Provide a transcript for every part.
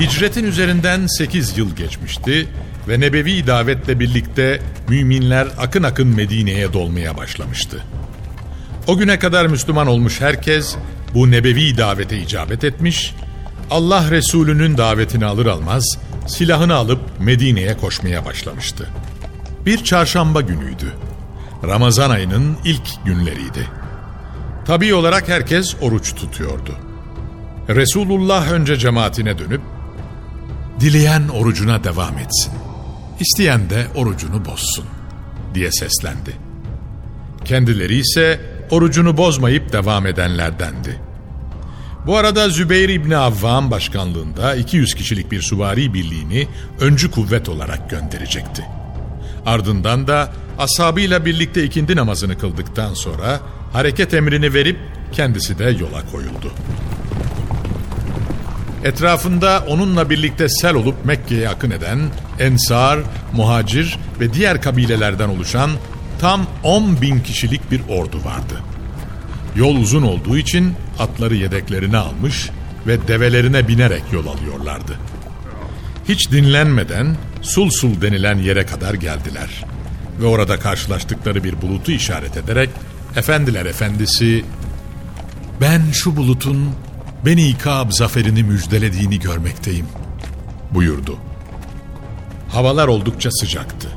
Hicretin üzerinden 8 yıl geçmişti ve nebevi davetle birlikte müminler akın akın Medine'ye dolmaya başlamıştı. O güne kadar Müslüman olmuş herkes bu nebevi davete icabet etmiş, Allah Resulü'nün davetini alır almaz silahını alıp Medine'ye koşmaya başlamıştı. Bir çarşamba günüydü. Ramazan ayının ilk günleriydi. Tabii olarak herkes oruç tutuyordu. Resulullah önce cemaatine dönüp, dileyen orucuna devam etsin, isteyen de orucunu bozsun diye seslendi. Kendileri ise orucunu bozmayıp devam edenlerdendi. Bu arada Zübeyir İbni Avvam başkanlığında 200 kişilik bir suvari birliğini öncü kuvvet olarak gönderecekti. Ardından da ashabıyla birlikte ikindi namazını kıldıktan sonra hareket emrini verip kendisi de yola koyuldu. Etrafında onunla birlikte sel olup Mekke'ye akın eden Ensar, Muhacir ve diğer kabilelerden oluşan tam 10 bin kişilik bir ordu vardı. Yol uzun olduğu için atları yedeklerine almış ve develerine binerek yol alıyorlardı. Hiç dinlenmeden Sul Sul denilen yere kadar geldiler. Ve orada karşılaştıkları bir bulutu işaret ederek Efendiler Efendisi ben şu bulutun Beni Kab zaferini müjdelediğini görmekteyim buyurdu. Havalar oldukça sıcaktı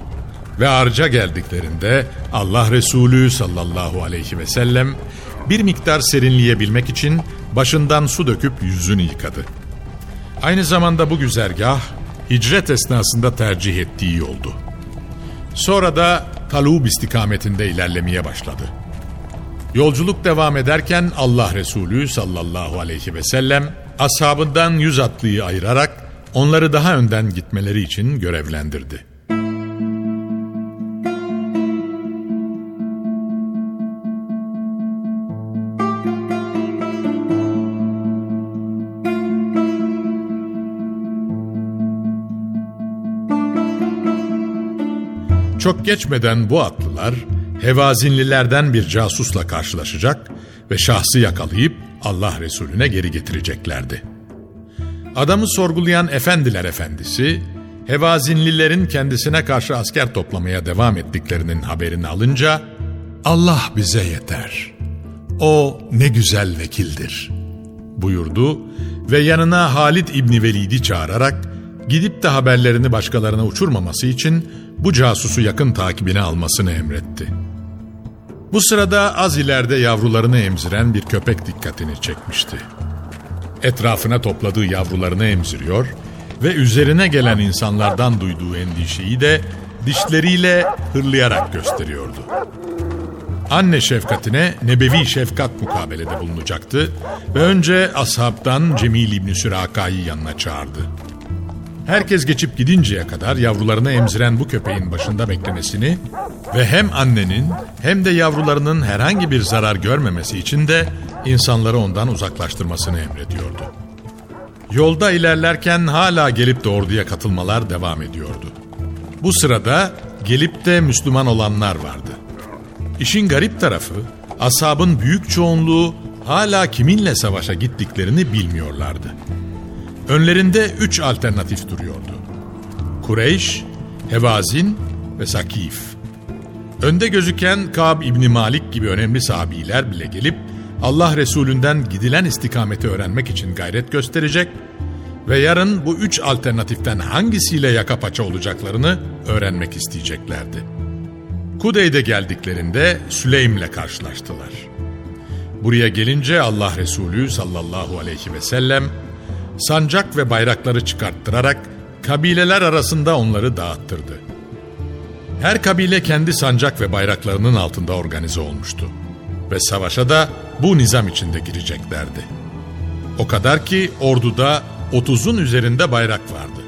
ve arca geldiklerinde Allah Resulü sallallahu aleyhi ve sellem bir miktar serinleyebilmek için başından su döküp yüzünü yıkadı. Aynı zamanda bu güzergah hicret esnasında tercih ettiği yoldu. Sonra da Talub istikametinde ilerlemeye başladı. Yolculuk devam ederken Allah Resulü sallallahu aleyhi ve sellem ashabından yüz atlıyı ayırarak onları daha önden gitmeleri için görevlendirdi. Çok geçmeden bu atlılar Hevazinlilerden bir casusla karşılaşacak ve şahsı yakalayıp Allah Resulüne geri getireceklerdi. Adamı sorgulayan efendiler efendisi, Hevazinlilerin kendisine karşı asker toplamaya devam ettiklerinin haberini alınca, Allah bize yeter, o ne güzel vekildir buyurdu ve yanına Halid İbni Velid'i çağırarak gidip de haberlerini başkalarına uçurmaması için bu casusu yakın takibine almasını emretti. Bu sırada az ileride yavrularını emziren bir köpek dikkatini çekmişti. Etrafına topladığı yavrularını emziriyor ve üzerine gelen insanlardan duyduğu endişeyi de dişleriyle hırlayarak gösteriyordu. Anne şefkatine nebevi şefkat mukabelede bulunacaktı ve önce ashabtan Cemil İbni Süraka'yı yanına çağırdı. Herkes geçip gidinceye kadar yavrularını emziren bu köpeğin başında beklemesini ve hem annenin hem de yavrularının herhangi bir zarar görmemesi için de insanları ondan uzaklaştırmasını emrediyordu. Yolda ilerlerken hala gelip de orduya katılmalar devam ediyordu. Bu sırada gelip de Müslüman olanlar vardı. İşin garip tarafı ashabın büyük çoğunluğu hala kiminle savaşa gittiklerini bilmiyorlardı. Önlerinde üç alternatif duruyordu. Kureyş, Hevazin ve Sakif. Önde gözüken Kab İbni Malik gibi önemli sahabiler bile gelip Allah Resulünden gidilen istikameti öğrenmek için gayret gösterecek ve yarın bu üç alternatiften hangisiyle yaka paça olacaklarını öğrenmek isteyeceklerdi. Kudey'de geldiklerinde Süleym'le karşılaştılar. Buraya gelince Allah Resulü sallallahu aleyhi ve sellem sancak ve bayrakları çıkarttırarak kabileler arasında onları dağıttırdı. Her kabile kendi sancak ve bayraklarının altında organize olmuştu. Ve savaşa da bu nizam içinde gireceklerdi. O kadar ki orduda 30'un üzerinde bayrak vardı.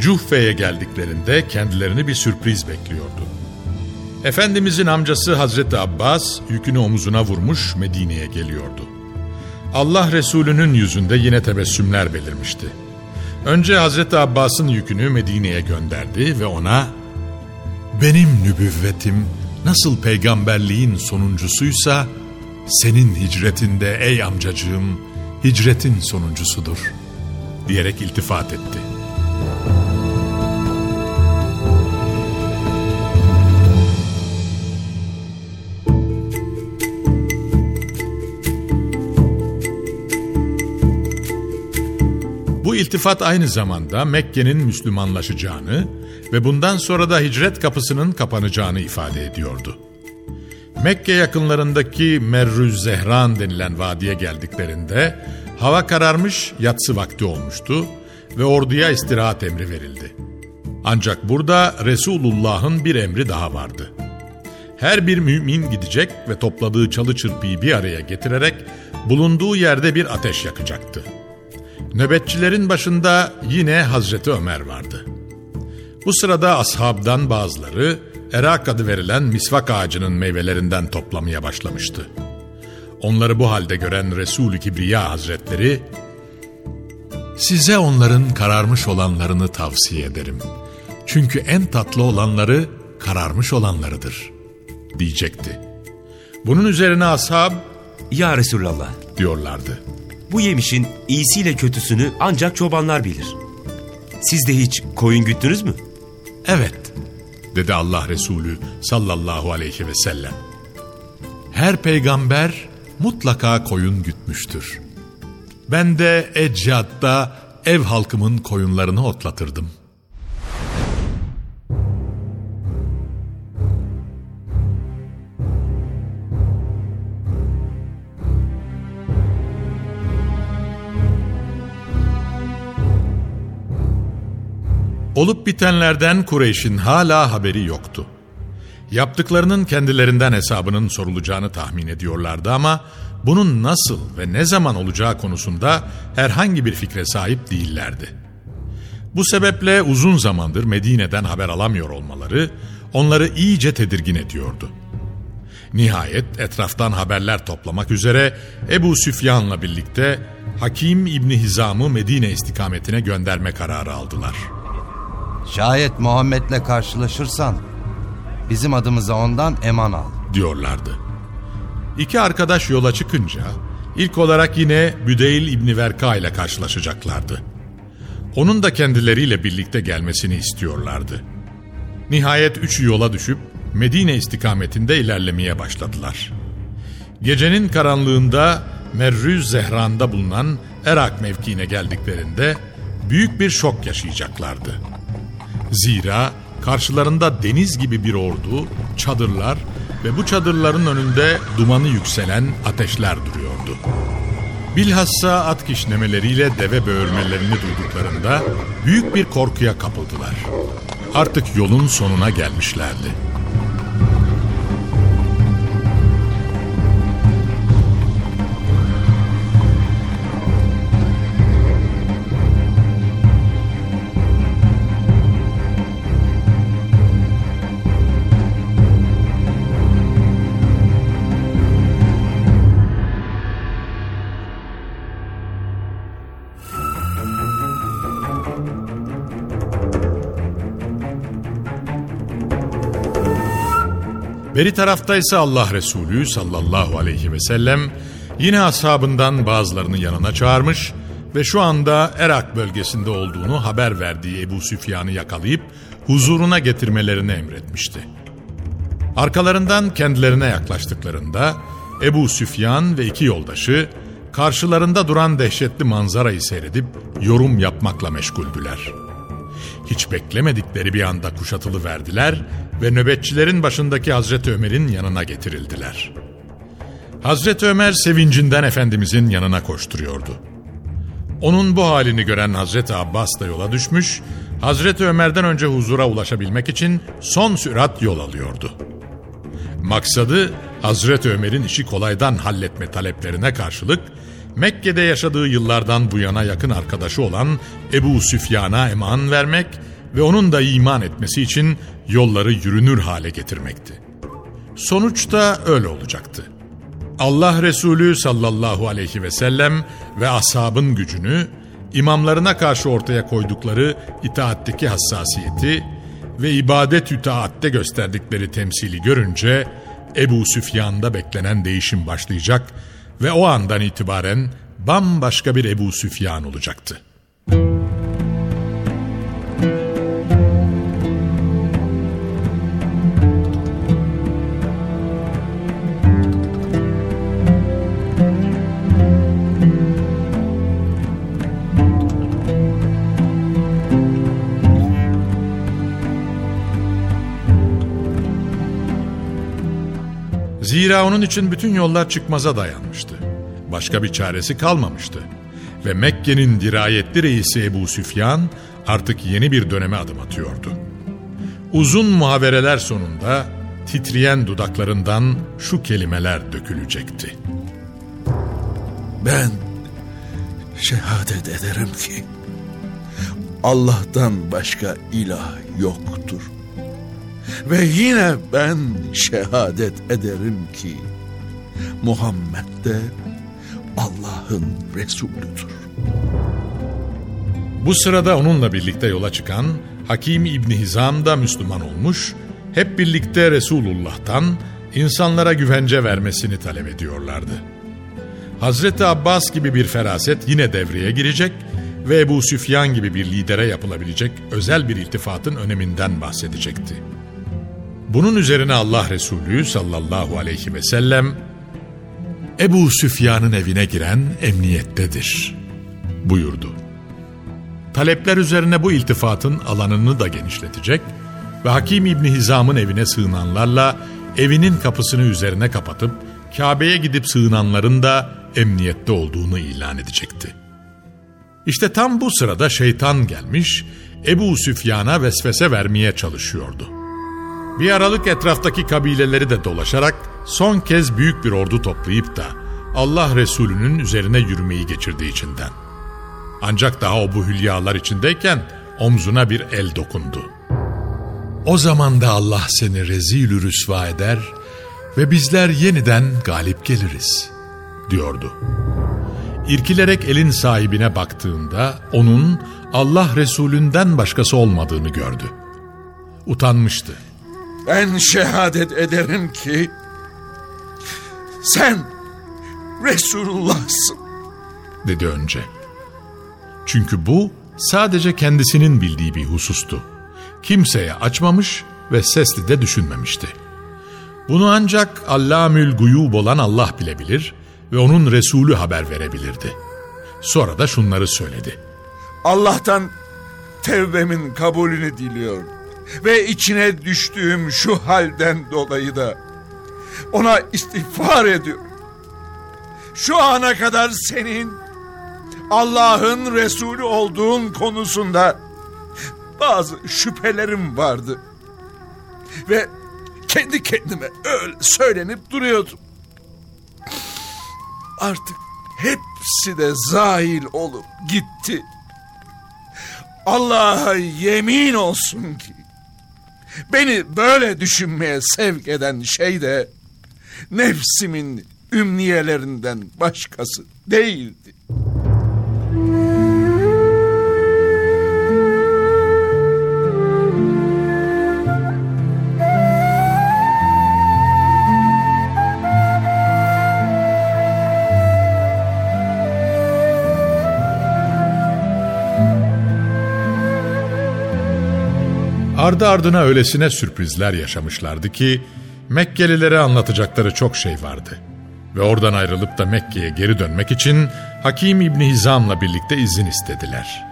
Cuhfe'ye geldiklerinde kendilerini bir sürpriz bekliyordu. Efendimizin amcası Hazreti Abbas yükünü omuzuna vurmuş Medine'ye geliyordu. Allah Resulü'nün yüzünde yine tebessümler belirmişti. Önce Hazreti Abbas'ın yükünü Medine'ye gönderdi ve ona benim nübüvvetim nasıl peygamberliğin sonuncusuysa senin hicretinde ey amcacığım hicretin sonuncusudur diyerek iltifat etti. Bu iltifat aynı zamanda Mekke'nin Müslümanlaşacağını ve bundan sonra da hicret kapısının kapanacağını ifade ediyordu. Mekke yakınlarındaki Merrüz Zehran denilen vadiye geldiklerinde hava kararmış yatsı vakti olmuştu ve orduya istirahat emri verildi. Ancak burada Resulullah'ın bir emri daha vardı. Her bir mümin gidecek ve topladığı çalı çırpıyı bir araya getirerek bulunduğu yerde bir ateş yakacaktı. Nöbetçilerin başında yine Hazreti Ömer vardı.'' Bu sırada ashabdan bazıları erak adı verilen misvak ağacının meyvelerinden toplamaya başlamıştı. Onları bu halde gören Resul-i Kibriya Hazretleri, Size onların kararmış olanlarını tavsiye ederim. Çünkü en tatlı olanları kararmış olanlarıdır, diyecekti. Bunun üzerine ashab, Ya Resulallah, diyorlardı. Bu yemişin iyisiyle kötüsünü ancak çobanlar bilir. Siz de hiç koyun güttünüz mü?'' Evet, dedi Allah Resulü sallallahu aleyhi ve sellem. Her peygamber mutlaka koyun gütmüştür. Ben de Eccad'da ev halkımın koyunlarını otlatırdım.'' Olup bitenlerden Kureyş'in hala haberi yoktu. Yaptıklarının kendilerinden hesabının sorulacağını tahmin ediyorlardı ama bunun nasıl ve ne zaman olacağı konusunda herhangi bir fikre sahip değillerdi. Bu sebeple uzun zamandır Medine'den haber alamıyor olmaları onları iyice tedirgin ediyordu. Nihayet etraftan haberler toplamak üzere Ebu Süfyan'la birlikte Hakim İbni Hizam'ı Medine istikametine gönderme kararı aldılar.'' Şayet Muhammed'le karşılaşırsan bizim adımıza ondan eman al diyorlardı. İki arkadaş yola çıkınca ilk olarak yine Büdeyl İbni Verka ile karşılaşacaklardı. Onun da kendileriyle birlikte gelmesini istiyorlardı. Nihayet üçü yola düşüp Medine istikametinde ilerlemeye başladılar. Gecenin karanlığında Merrüz Zehran'da bulunan Erak mevkiine geldiklerinde büyük bir şok yaşayacaklardı. Zira karşılarında deniz gibi bir ordu, çadırlar ve bu çadırların önünde dumanı yükselen ateşler duruyordu. Bilhassa at kişnemeleriyle deve böğürmelerini duyduklarında büyük bir korkuya kapıldılar. Artık yolun sonuna gelmişlerdi.'' Beri tarafta ise Allah Resulü sallallahu aleyhi ve sellem yine ashabından bazılarını yanına çağırmış ve şu anda Erak bölgesinde olduğunu haber verdiği Ebu Süfyan'ı yakalayıp huzuruna getirmelerini emretmişti. Arkalarından kendilerine yaklaştıklarında Ebu Süfyan ve iki yoldaşı karşılarında duran dehşetli manzarayı seyredip yorum yapmakla meşguldüler. Hiç beklemedikleri bir anda kuşatılı verdiler ve nöbetçilerin başındaki Hazreti Ömer'in yanına getirildiler. Hazreti Ömer sevincinden Efendimizin yanına koşturuyordu. Onun bu halini gören Hazreti Abbas da yola düşmüş, Hazreti Ömer'den önce huzura ulaşabilmek için son sürat yol alıyordu. Maksadı Hazreti Ömer'in işi kolaydan halletme taleplerine karşılık Mekke'de yaşadığı yıllardan bu yana yakın arkadaşı olan Ebu Süfyan'a eman vermek ve onun da iman etmesi için yolları yürünür hale getirmekti. Sonuçta öyle olacaktı. Allah Resulü sallallahu aleyhi ve sellem ve ashabın gücünü, imamlarına karşı ortaya koydukları itaatteki hassasiyeti ve ibadet itaatte gösterdikleri temsili görünce Ebu Süfyan'da beklenen değişim başlayacak ve o andan itibaren bambaşka bir Ebu Süfyan olacaktı. Zira onun için bütün yollar çıkmaza dayanmıştı. Başka bir çaresi kalmamıştı. Ve Mekke'nin dirayetli reisi Ebu Süfyan artık yeni bir döneme adım atıyordu. Uzun muhabereler sonunda titreyen dudaklarından şu kelimeler dökülecekti. Ben şehadet ederim ki Allah'tan başka ilah yoktur. Ve yine ben şehadet ederim ki Muhammed de Allah'ın Resulüdür. Bu sırada onunla birlikte yola çıkan Hakim İbni Hizam da Müslüman olmuş, hep birlikte Resulullah'tan insanlara güvence vermesini talep ediyorlardı. Hazreti Abbas gibi bir feraset yine devreye girecek ve Ebu Süfyan gibi bir lidere yapılabilecek özel bir iltifatın öneminden bahsedecekti. Bunun üzerine Allah Resulü sallallahu aleyhi ve sellem Ebu Süfyan'ın evine giren emniyettedir buyurdu. Talepler üzerine bu iltifatın alanını da genişletecek ve Hakim İbni Hizam'ın evine sığınanlarla evinin kapısını üzerine kapatıp Kabe'ye gidip sığınanların da emniyette olduğunu ilan edecekti. İşte tam bu sırada şeytan gelmiş Ebu Süfyan'a vesvese vermeye çalışıyordu. Bir aralık etraftaki kabileleri de dolaşarak son kez büyük bir ordu toplayıp da Allah Resulü'nün üzerine yürümeyi geçirdi içinden. Ancak daha o bu hülyalar içindeyken omzuna bir el dokundu. O zaman da Allah seni rezil rüsva eder ve bizler yeniden galip geliriz, diyordu. İrkilerek elin sahibine baktığında onun Allah Resulünden başkası olmadığını gördü. Utanmıştı. Ben şehadet ederim ki sen Resulullah'sın. dedi önce. Çünkü bu sadece kendisinin bildiği bir husustu. Kimseye açmamış ve sesli de düşünmemişti. Bunu ancak Allamül Guyub olan Allah bilebilir ve onun Resulü haber verebilirdi. Sonra da şunları söyledi. Allah'tan tevbemin kabulünü diliyorum. Ve içine düştüğüm şu halden dolayı da ona istiğfar ediyorum. Şu ana kadar senin Allah'ın Resulü olduğun konusunda bazı şüphelerim vardı. Ve kendi kendime öyle söylenip duruyordum. Artık hepsi de zahil olup gitti. Allah'a yemin olsun ki beni böyle düşünmeye sevk eden şey de nefsimin ümniyelerinden başkası değildi. Ardı ardına öylesine sürprizler yaşamışlardı ki Mekkelilere anlatacakları çok şey vardı. Ve oradan ayrılıp da Mekke'ye geri dönmek için Hakim İbni Hizam'la birlikte izin istediler.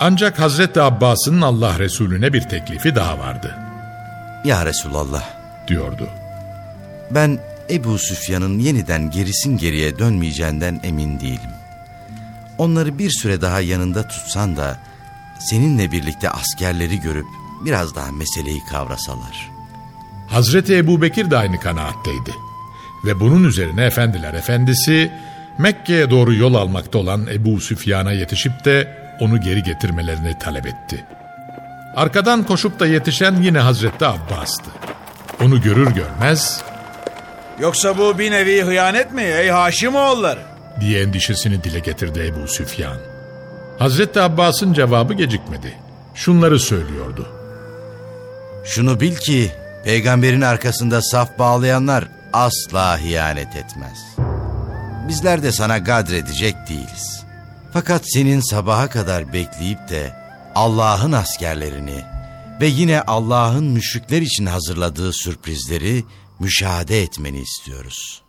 Ancak Hazreti Abbas'ın Allah Resulüne bir teklifi daha vardı, Ya Resulallah, diyordu. ben Ebu Süfyan'ın yeniden gerisin geriye dönmeyeceğinden emin değilim. Onları bir süre daha yanında tutsan da seninle birlikte askerleri görüp biraz daha meseleyi kavrasalar. Hazreti Ebubekir de aynı kanaatteydi. Ve bunun üzerine efendiler efendisi Mekke'ye doğru yol almakta olan Ebu Süfyan'a yetişip de onu geri getirmelerini talep etti. Arkadan koşup da yetişen yine Hazreti Abbas'tı. Onu görür görmez Yoksa bu bir nevi hıyanet mi ey Haşimoğulları? diye endişesini dile getirdi Ebu Süfyan. Hazreti Abbas'ın cevabı gecikmedi. Şunları söylüyordu. Şunu bil ki peygamberin arkasında saf bağlayanlar asla hiyanet etmez. Bizler de sana gadredecek değiliz. Fakat senin sabaha kadar bekleyip de Allah'ın askerlerini ve yine Allah'ın müşrikler için hazırladığı sürprizleri müşahede etmeni istiyoruz.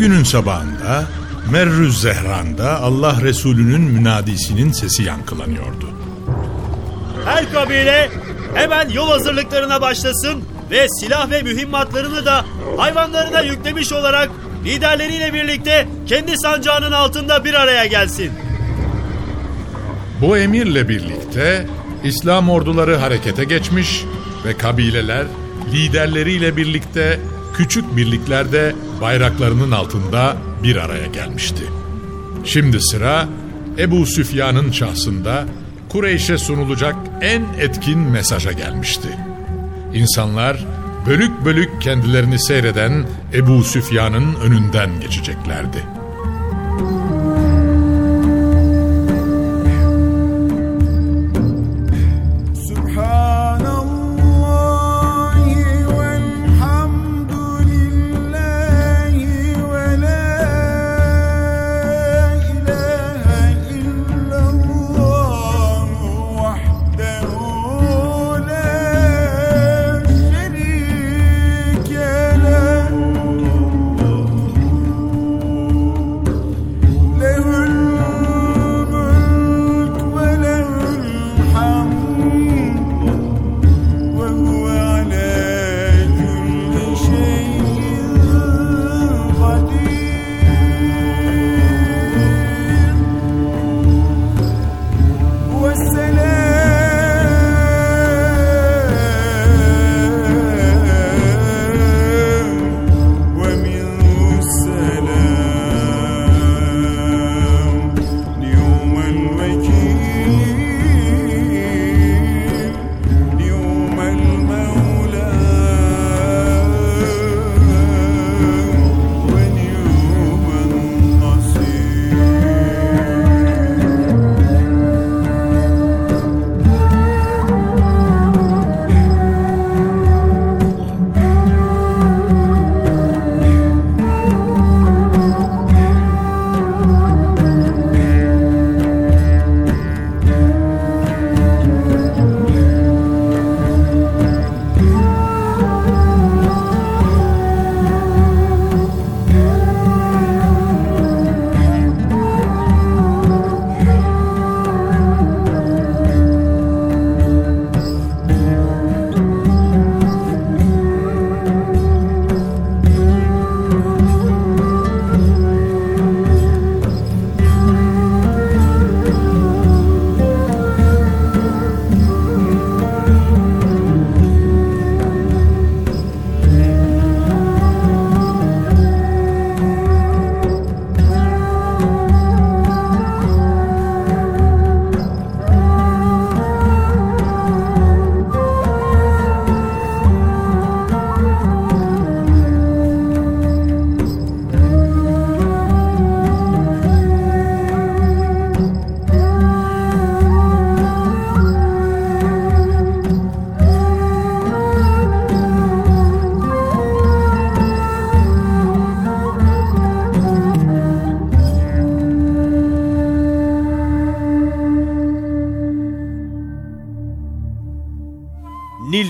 Günün sabahında Merrüz Zehran'da Allah Resulü'nün münadisinin sesi yankılanıyordu. Her kabile hemen yol hazırlıklarına başlasın ve silah ve mühimmatlarını da hayvanlarına yüklemiş olarak liderleriyle birlikte kendi sancağının altında bir araya gelsin. Bu emirle birlikte İslam orduları harekete geçmiş ve kabileler liderleriyle birlikte küçük birliklerde bayraklarının altında bir araya gelmişti. Şimdi sıra Ebu Süfyan'ın şahsında Kureyş'e sunulacak en etkin mesaja gelmişti. İnsanlar bölük bölük kendilerini seyreden Ebu Süfyan'ın önünden geçeceklerdi.